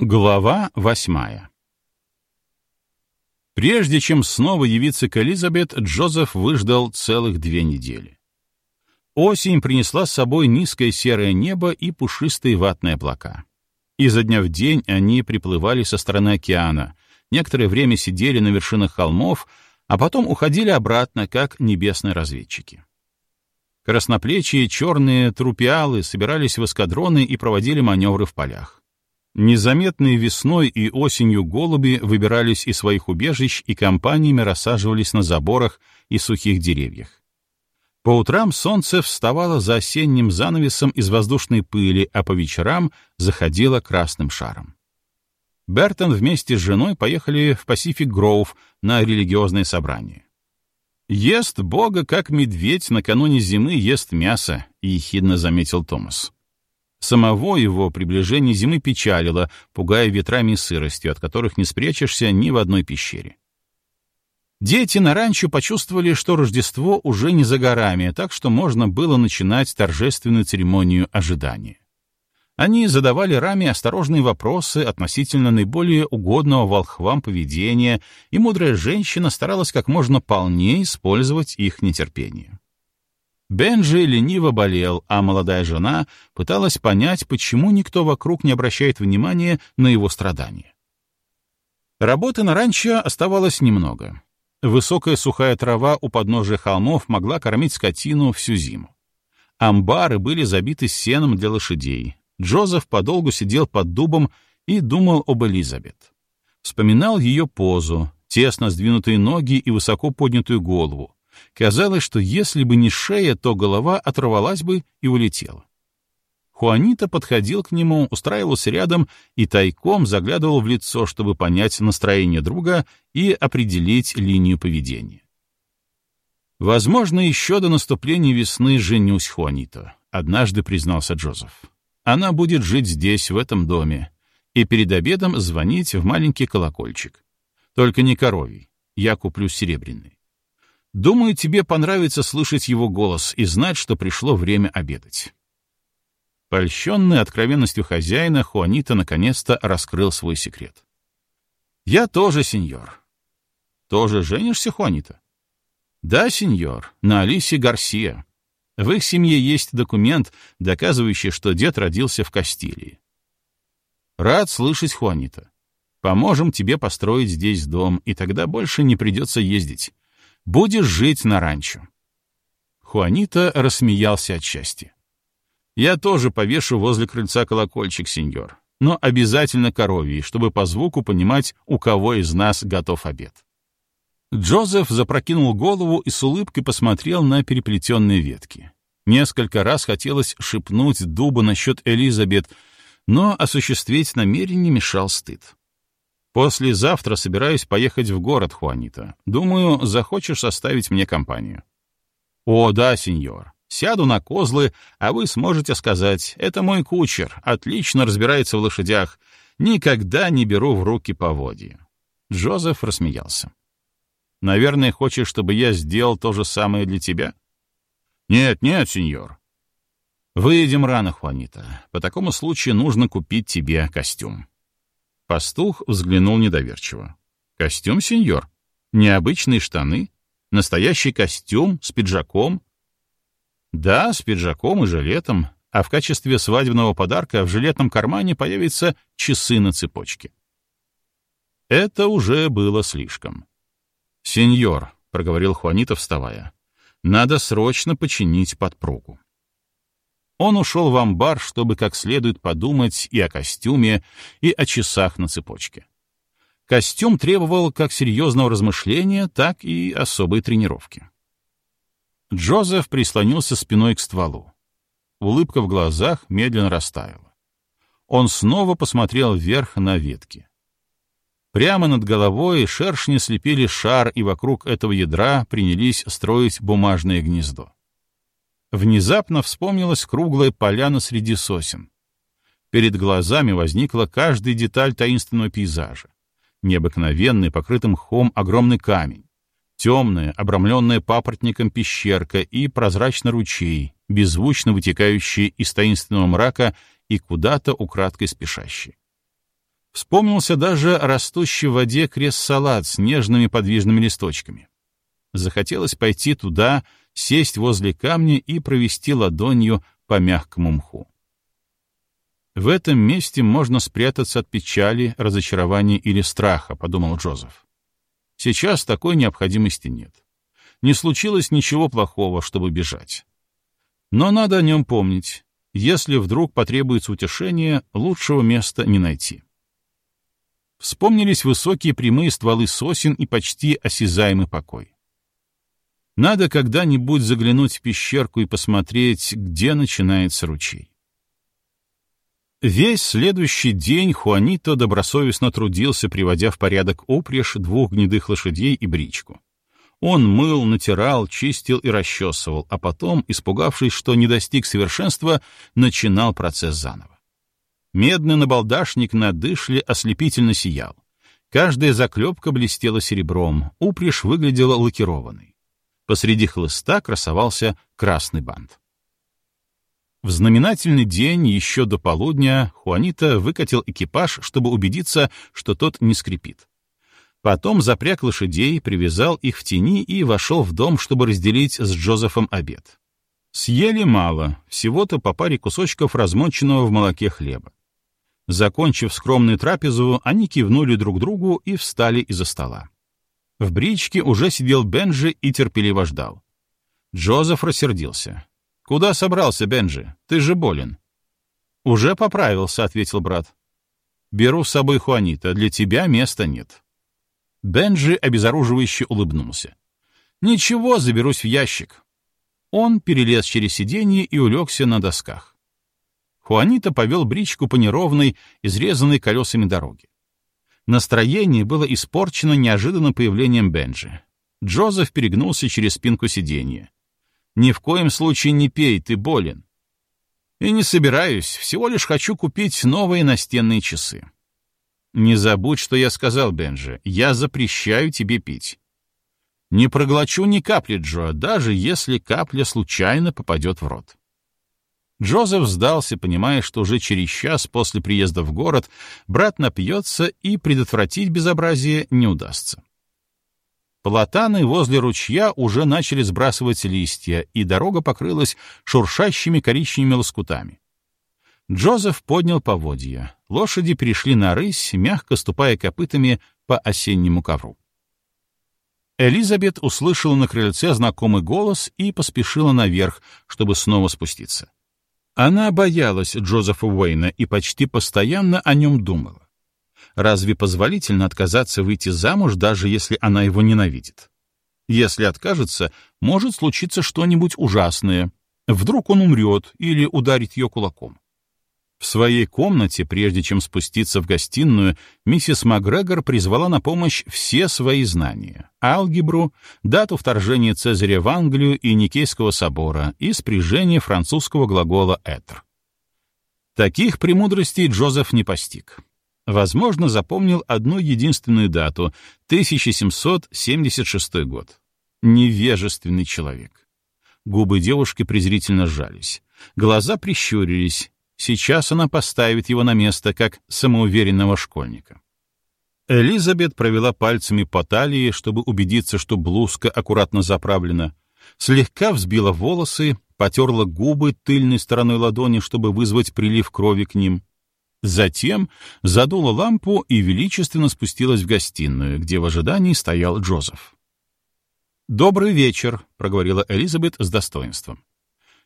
Глава восьмая Прежде чем снова явиться к Элизабет, Джозеф выждал целых две недели. Осень принесла с собой низкое серое небо и пушистые ватные облака. Изо дня в день они приплывали со стороны океана, некоторое время сидели на вершинах холмов, а потом уходили обратно, как небесные разведчики. Красноплечие черные трупиалы собирались в эскадроны и проводили маневры в полях. Незаметные весной и осенью голуби выбирались из своих убежищ и компаниями рассаживались на заборах и сухих деревьях. По утрам солнце вставало за осенним занавесом из воздушной пыли, а по вечерам заходило красным шаром. Бертон вместе с женой поехали в Пасифик Гроув на религиозное собрание. «Ест Бога, как медведь накануне зимы ест мясо», — ехидно заметил Томас. Самого его приближение зимы печалило, пугая ветрами и сыростью, от которых не спрячешься ни в одной пещере. Дети на ранчо почувствовали, что Рождество уже не за горами, так что можно было начинать торжественную церемонию ожидания. Они задавали Раме осторожные вопросы относительно наиболее угодного волхвам поведения, и мудрая женщина старалась как можно полнее использовать их нетерпение. Бенджи лениво болел, а молодая жена пыталась понять, почему никто вокруг не обращает внимания на его страдания. Работы на ранчо оставалось немного. Высокая сухая трава у подножия холмов могла кормить скотину всю зиму. Амбары были забиты сеном для лошадей. Джозеф подолгу сидел под дубом и думал об Элизабет. Вспоминал ее позу, тесно сдвинутые ноги и высоко поднятую голову, Казалось, что если бы не шея, то голова оторвалась бы и улетела. Хуанита подходил к нему, устраивался рядом и тайком заглядывал в лицо, чтобы понять настроение друга и определить линию поведения. «Возможно, еще до наступления весны женюсь, Хуанита», — однажды признался Джозеф. «Она будет жить здесь, в этом доме, и перед обедом звонить в маленький колокольчик. Только не коровий, я куплю серебряный. Думаю, тебе понравится слышать его голос и знать, что пришло время обедать. Польщенный откровенностью хозяина, Хуанита наконец-то раскрыл свой секрет. «Я тоже сеньор». «Тоже женишься, Хуанита?» «Да, сеньор, на Алисе Гарсия. В их семье есть документ, доказывающий, что дед родился в Кастилии». «Рад слышать, Хуанита. Поможем тебе построить здесь дом, и тогда больше не придется ездить. Будешь жить на ранчо». Хуанита рассмеялся от счастья. «Я тоже повешу возле крыльца колокольчик, сеньор, но обязательно коровий, чтобы по звуку понимать, у кого из нас готов обед». Джозеф запрокинул голову и с улыбкой посмотрел на переплетенные ветки. Несколько раз хотелось шепнуть дубу насчет Элизабет, но осуществить намерение мешал стыд. Послезавтра собираюсь поехать в город, Хуанита. Думаю, захочешь составить мне компанию. О, да, сеньор. Сяду на козлы, а вы сможете сказать, это мой кучер, отлично разбирается в лошадях, никогда не беру в руки поводья. Джозеф рассмеялся. Наверное, хочешь, чтобы я сделал то же самое для тебя? Нет, нет, сеньор. Выйдем рано, Хуанита. По такому случаю нужно купить тебе костюм. Пастух взглянул недоверчиво. «Костюм, сеньор? Необычные штаны? Настоящий костюм с пиджаком?» «Да, с пиджаком и жилетом, а в качестве свадебного подарка в жилетном кармане появятся часы на цепочке». Это уже было слишком. «Сеньор», — проговорил Хуанита, вставая, — «надо срочно починить подпругу». Он ушел в амбар, чтобы как следует подумать и о костюме, и о часах на цепочке. Костюм требовал как серьезного размышления, так и особой тренировки. Джозеф прислонился спиной к стволу. Улыбка в глазах медленно растаяла. Он снова посмотрел вверх на ветки. Прямо над головой шершни слепили шар, и вокруг этого ядра принялись строить бумажное гнездо. Внезапно вспомнилась круглая поляна среди сосен. Перед глазами возникла каждая деталь таинственного пейзажа. Необыкновенный, покрытым мхом огромный камень, темная, обрамленная папоротником пещерка и прозрачный ручей, беззвучно вытекающий из таинственного мрака и куда-то украдкой спешащий. Вспомнился даже растущий в воде крест-салат с нежными подвижными листочками. Захотелось пойти туда, сесть возле камня и провести ладонью по мягкому мху. В этом месте можно спрятаться от печали, разочарования или страха, подумал Джозеф. Сейчас такой необходимости нет. Не случилось ничего плохого, чтобы бежать. Но надо о нем помнить. Если вдруг потребуется утешение, лучшего места не найти. Вспомнились высокие прямые стволы сосен и почти осязаемый покой. Надо когда-нибудь заглянуть в пещерку и посмотреть, где начинается ручей. Весь следующий день Хуанито добросовестно трудился, приводя в порядок упряжь двух гнедых лошадей и бричку. Он мыл, натирал, чистил и расчесывал, а потом, испугавшись, что не достиг совершенства, начинал процесс заново. Медный набалдашник на дышле ослепительно сиял. Каждая заклепка блестела серебром, упряжь выглядела лакированной. Посреди хлыста красовался красный бант. В знаменательный день еще до полудня Хуанита выкатил экипаж, чтобы убедиться, что тот не скрипит. Потом запряг лошадей, привязал их в тени и вошел в дом, чтобы разделить с Джозефом обед. Съели мало, всего-то по паре кусочков размоченного в молоке хлеба. Закончив скромную трапезу, они кивнули друг другу и встали из-за стола. В бричке уже сидел Бенджи и терпеливо ждал. Джозеф рассердился. «Куда собрался, Бенджи? Ты же болен». «Уже поправился», — ответил брат. «Беру с собой Хуанита, для тебя места нет». Бенджи обезоруживающе улыбнулся. «Ничего, заберусь в ящик». Он перелез через сиденье и улегся на досках. Хуанита повел бричку по неровной, изрезанной колесами дороге. Настроение было испорчено неожиданным появлением Бенджи. Джозеф перегнулся через спинку сиденья. «Ни в коем случае не пей, ты болен». «И не собираюсь, всего лишь хочу купить новые настенные часы». «Не забудь, что я сказал, Бенджи. Я запрещаю тебе пить». «Не проглочу ни капли, Джо, даже если капля случайно попадет в рот». Джозеф сдался, понимая, что уже через час после приезда в город брат напьется и предотвратить безобразие не удастся. Платаны возле ручья уже начали сбрасывать листья, и дорога покрылась шуршащими коричневыми лоскутами. Джозеф поднял поводья. Лошади перешли на рысь, мягко ступая копытами по осеннему ковру. Элизабет услышала на крыльце знакомый голос и поспешила наверх, чтобы снова спуститься. Она боялась Джозефа Уэйна и почти постоянно о нем думала. Разве позволительно отказаться выйти замуж, даже если она его ненавидит? Если откажется, может случиться что-нибудь ужасное. Вдруг он умрет или ударит ее кулаком. В своей комнате, прежде чем спуститься в гостиную, миссис Макгрегор призвала на помощь все свои знания — алгебру, дату вторжения Цезаря в Англию и Никейского собора и спряжение французского глагола «этр». Таких премудростей Джозеф не постиг. Возможно, запомнил одну единственную дату — 1776 год. Невежественный человек. Губы девушки презрительно сжались. Глаза прищурились, Сейчас она поставит его на место, как самоуверенного школьника. Элизабет провела пальцами по талии, чтобы убедиться, что блузка аккуратно заправлена, слегка взбила волосы, потерла губы тыльной стороной ладони, чтобы вызвать прилив крови к ним. Затем задула лампу и величественно спустилась в гостиную, где в ожидании стоял Джозеф. «Добрый вечер», — проговорила Элизабет с достоинством.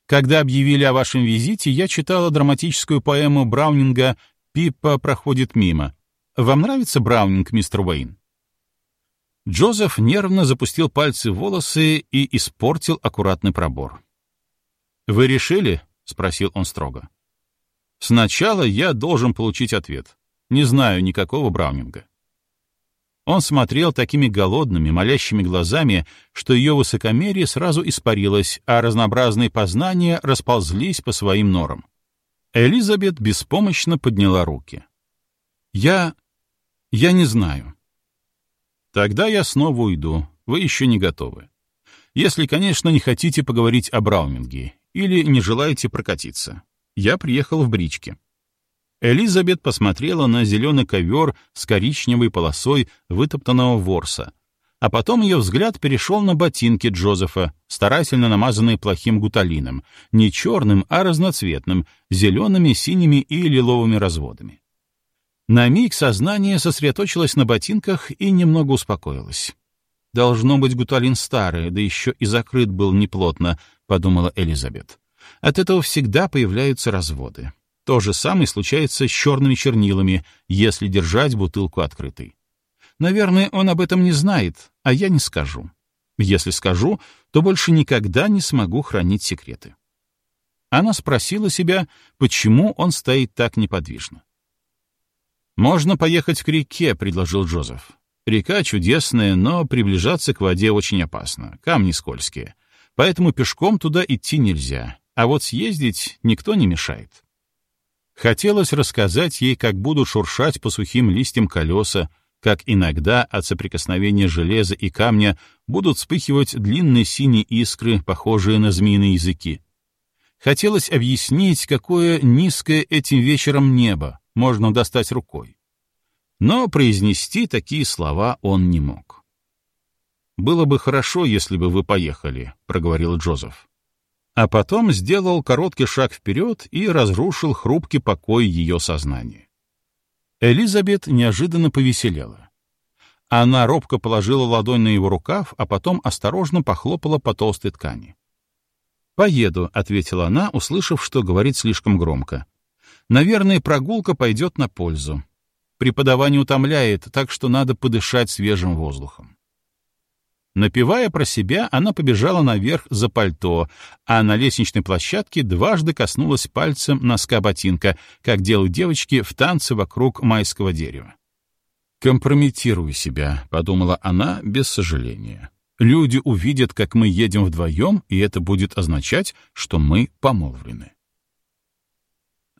Когда объявили о вашем визите, я читала драматическую поэму Браунинга «Пиппа проходит мимо». Вам нравится Браунинг, мистер Уэйн?» Джозеф нервно запустил пальцы в волосы и испортил аккуратный пробор. «Вы решили?» — спросил он строго. «Сначала я должен получить ответ. Не знаю никакого Браунинга». Он смотрел такими голодными, молящими глазами, что ее высокомерие сразу испарилось, а разнообразные познания расползлись по своим норам. Элизабет беспомощно подняла руки. «Я... я не знаю». «Тогда я снова уйду. Вы еще не готовы. Если, конечно, не хотите поговорить о Браунинге или не желаете прокатиться. Я приехал в бричке». Элизабет посмотрела на зеленый ковер с коричневой полосой вытоптанного ворса, а потом ее взгляд перешел на ботинки Джозефа, старательно намазанные плохим гуталином, не черным, а разноцветным, зелеными, синими и лиловыми разводами. На миг сознание сосредоточилось на ботинках и немного успокоилось. «Должно быть, гуталин старый, да еще и закрыт был неплотно», — подумала Элизабет. «От этого всегда появляются разводы. То же самое случается с черными чернилами, если держать бутылку открытой. Наверное, он об этом не знает, а я не скажу. Если скажу, то больше никогда не смогу хранить секреты. Она спросила себя, почему он стоит так неподвижно. «Можно поехать к реке», — предложил Джозеф. «Река чудесная, но приближаться к воде очень опасно, камни скользкие. Поэтому пешком туда идти нельзя, а вот съездить никто не мешает». Хотелось рассказать ей, как будут шуршать по сухим листьям колеса, как иногда от соприкосновения железа и камня будут вспыхивать длинные синие искры, похожие на змеиные языки. Хотелось объяснить, какое низкое этим вечером небо можно достать рукой. Но произнести такие слова он не мог. «Было бы хорошо, если бы вы поехали», — проговорил Джозеф а потом сделал короткий шаг вперед и разрушил хрупкий покой ее сознания. Элизабет неожиданно повеселела. Она робко положила ладонь на его рукав, а потом осторожно похлопала по толстой ткани. «Поеду», — ответила она, услышав, что говорит слишком громко. «Наверное, прогулка пойдет на пользу. Преподавание утомляет, так что надо подышать свежим воздухом». Напивая про себя, она побежала наверх за пальто, а на лестничной площадке дважды коснулась пальцем носка ботинка, как делают девочки в танце вокруг майского дерева. «Компрометирую себя», — подумала она без сожаления. «Люди увидят, как мы едем вдвоем, и это будет означать, что мы помолвлены».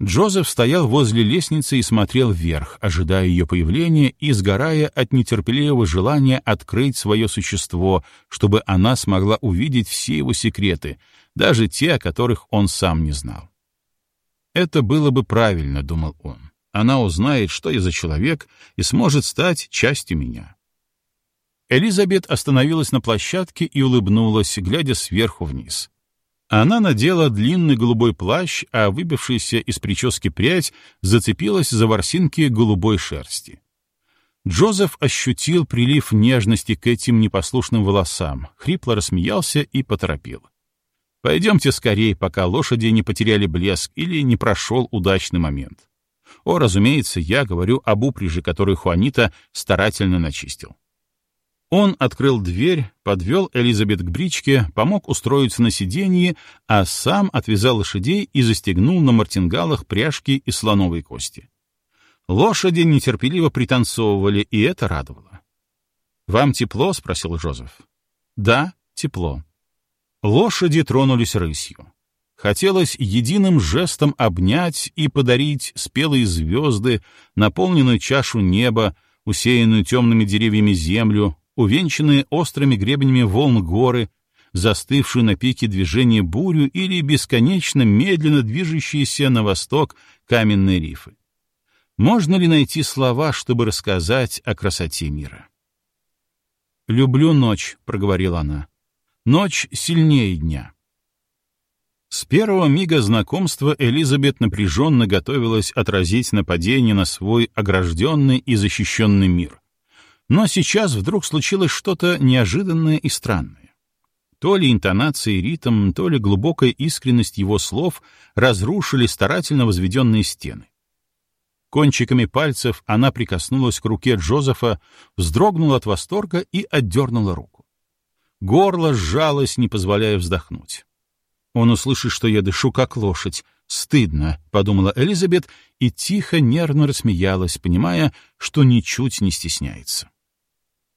Джозеф стоял возле лестницы и смотрел вверх, ожидая ее появления и сгорая от нетерпеливого желания открыть свое существо, чтобы она смогла увидеть все его секреты, даже те, о которых он сам не знал. «Это было бы правильно», — думал он. «Она узнает, что я за человек, и сможет стать частью меня». Элизабет остановилась на площадке и улыбнулась, глядя сверху вниз. Она надела длинный голубой плащ, а выбившаяся из прически прядь зацепилась за ворсинки голубой шерсти. Джозеф ощутил прилив нежности к этим непослушным волосам, хрипло рассмеялся и поторопил. «Пойдемте скорее, пока лошади не потеряли блеск или не прошел удачный момент. О, разумеется, я говорю об упряжи, которую Хуанита старательно начистил. Он открыл дверь, подвел Элизабет к бричке, помог устроиться на сиденье, а сам отвязал лошадей и застегнул на мартингалах пряжки из слоновой кости. Лошади нетерпеливо пританцовывали, и это радовало. «Вам тепло?» — спросил Жозеф. «Да, тепло». Лошади тронулись рысью. Хотелось единым жестом обнять и подарить спелые звезды, наполненную чашу неба, усеянную темными деревьями землю, увенчанные острыми гребнями волн горы, застывшую на пике движения бурю или бесконечно медленно движущиеся на восток каменные рифы. Можно ли найти слова, чтобы рассказать о красоте мира? «Люблю ночь», — проговорила она. «Ночь сильнее дня». С первого мига знакомства Элизабет напряженно готовилась отразить нападение на свой огражденный и защищенный мир, но сейчас вдруг случилось что-то неожиданное и странное. То ли интонация и ритм, то ли глубокая искренность его слов разрушили старательно возведенные стены. Кончиками пальцев она прикоснулась к руке Джозефа, вздрогнула от восторга и отдернула руку. Горло сжалось, не позволяя вздохнуть. Он услышит, что я дышу как лошадь. Стыдно, — подумала Элизабет, и тихо, нервно рассмеялась, понимая, что ничуть не стесняется.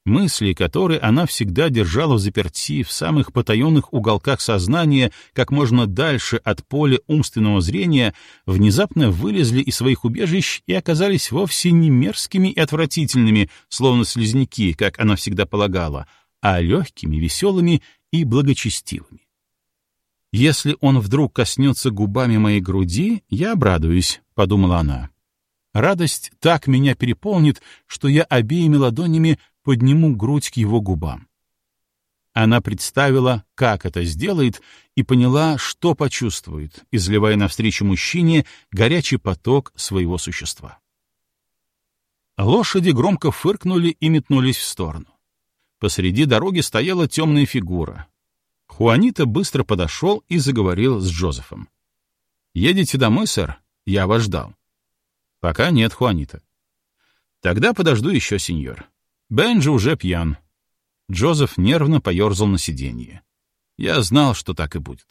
Мысли, которые она всегда держала в заперти в самых потаенных уголках сознания, как можно дальше от поля умственного зрения, внезапно вылезли из своих убежищ и оказались вовсе не мерзкими и отвратительными, словно слизняки, как она всегда полагала, а легкими, веселыми и благочестивыми. «Если он вдруг коснется губами моей груди, я обрадуюсь», — подумала она. Радость так меня переполнит, что я обеими ладонями подниму грудь к его губам. Она представила, как это сделает, и поняла, что почувствует, изливая навстречу мужчине горячий поток своего существа. Лошади громко фыркнули и метнулись в сторону. Посреди дороги стояла темная фигура. Хуанита быстро подошел и заговорил с Джозефом. «Едете домой, сэр? Я вас ждал». «Пока нет, Хуанита». «Тогда подожду еще, сеньор. Бенджи уже пьян». Джозеф нервно поерзал на сиденье. «Я знал, что так и будет».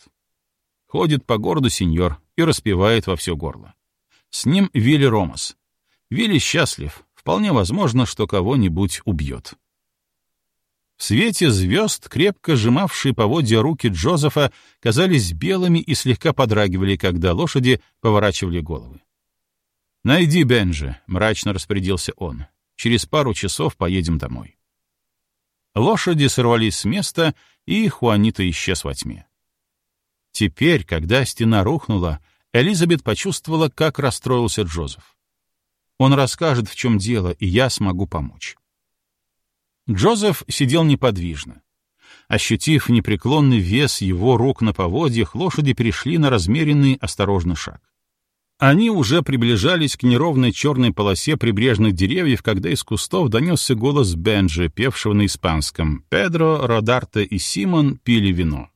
Ходит по городу сеньор и распевает во все горло. С ним Вилли Ромас. Вилли счастлив, вполне возможно, что кого-нибудь убьет. В свете звезд, крепко сжимавшие поводья руки Джозефа, казались белыми и слегка подрагивали, когда лошади поворачивали головы. «Найди Бенджи», — мрачно распорядился он. «Через пару часов поедем домой». Лошади сорвались с места, и Хуанита исчез во тьме. Теперь, когда стена рухнула, Элизабет почувствовала, как расстроился Джозеф. Он расскажет, в чем дело, и я смогу помочь. Джозеф сидел неподвижно. Ощутив непреклонный вес его рук на поводьях, лошади перешли на размеренный осторожный шаг. Они уже приближались к неровной черной полосе прибрежных деревьев, когда из кустов донесся голос Бенджи, певшего на испанском. Педро, Родарте и Симон пили вино.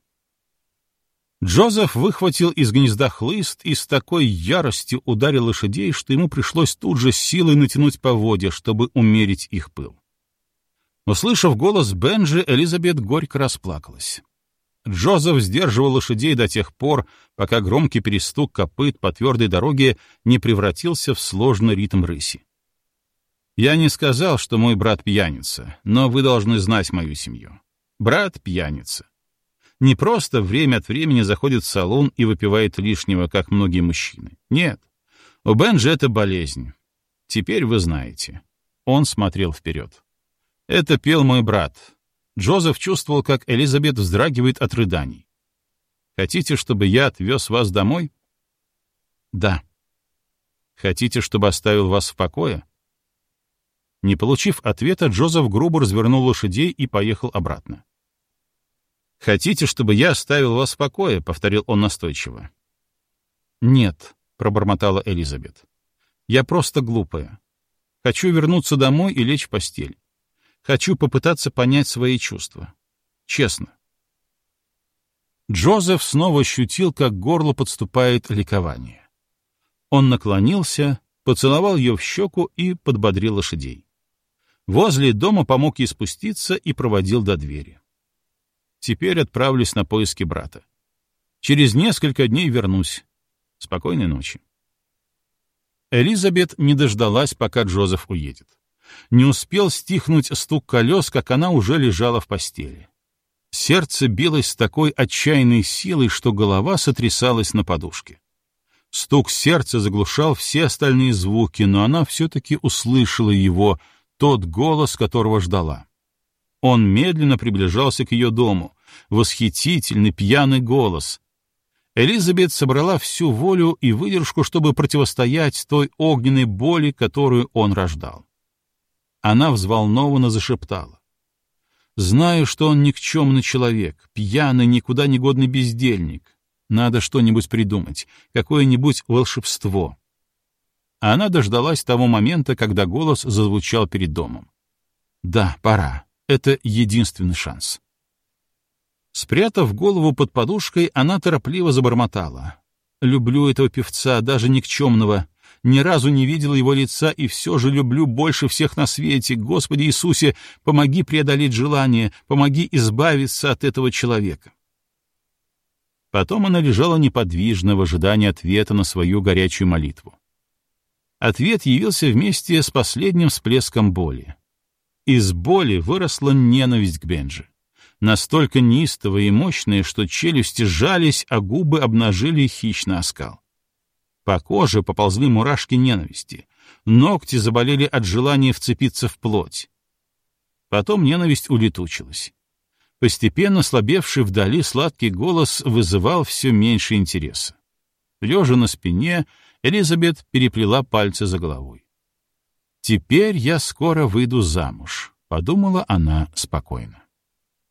Джозеф выхватил из гнезда хлыст и с такой яростью ударил лошадей, что ему пришлось тут же силой натянуть поводья, чтобы умерить их пыл. Услышав голос Бенджи, Элизабет горько расплакалась. Джозеф сдерживал лошадей до тех пор, пока громкий перестук копыт по твердой дороге не превратился в сложный ритм рыси. Я не сказал, что мой брат пьяница, но вы должны знать мою семью. Брат пьяница. Не просто время от времени заходит в салон и выпивает лишнего, как многие мужчины. Нет. У Бенджи это болезнь. Теперь вы знаете. Он смотрел вперед. Это пел мой брат. Джозеф чувствовал, как Элизабет вздрагивает от рыданий. «Хотите, чтобы я отвез вас домой?» «Да». «Хотите, чтобы оставил вас в покое?» Не получив ответа, Джозеф грубо развернул лошадей и поехал обратно. «Хотите, чтобы я оставил вас в покое?» — повторил он настойчиво. «Нет», — пробормотала Элизабет. «Я просто глупая. Хочу вернуться домой и лечь в постель. Хочу попытаться понять свои чувства. Честно. Джозеф снова ощутил, как горло подступает ликование. Он наклонился, поцеловал ее в щеку и подбодрил лошадей. Возле дома помог ей спуститься и проводил до двери. Теперь отправлюсь на поиски брата. Через несколько дней вернусь. Спокойной ночи. Элизабет не дождалась, пока Джозеф уедет. Не успел стихнуть стук колес, как она уже лежала в постели. Сердце билось с такой отчаянной силой, что голова сотрясалась на подушке. Стук сердца заглушал все остальные звуки, но она все-таки услышала его, тот голос, которого ждала. Он медленно приближался к ее дому. Восхитительный пьяный голос. Элизабет собрала всю волю и выдержку, чтобы противостоять той огненной боли, которую он рождал. Она взволнованно зашептала. «Знаю, что он никчемный человек, пьяный, никуда не годный бездельник. Надо что-нибудь придумать, какое-нибудь волшебство». Она дождалась того момента, когда голос зазвучал перед домом. «Да, пора. Это единственный шанс». Спрятав голову под подушкой, она торопливо забормотала. «Люблю этого певца, даже никчемного ни разу не видела его лица и все же люблю больше всех на свете. Господи Иисусе, помоги преодолеть желание, помоги избавиться от этого человека. Потом она лежала неподвижно в ожидании ответа на свою горячую молитву. Ответ явился вместе с последним всплеском боли. Из боли выросла ненависть к Бенджи. Настолько неистовая и мощная, что челюсти сжались, а губы обнажили хищный оскал. По коже поползли мурашки ненависти. Ногти заболели от желания вцепиться в плоть. Потом ненависть улетучилась. Постепенно слабевший вдали сладкий голос вызывал все меньше интереса. Лежа на спине, Элизабет переплела пальцы за головой. «Теперь я скоро выйду замуж», — подумала она спокойно.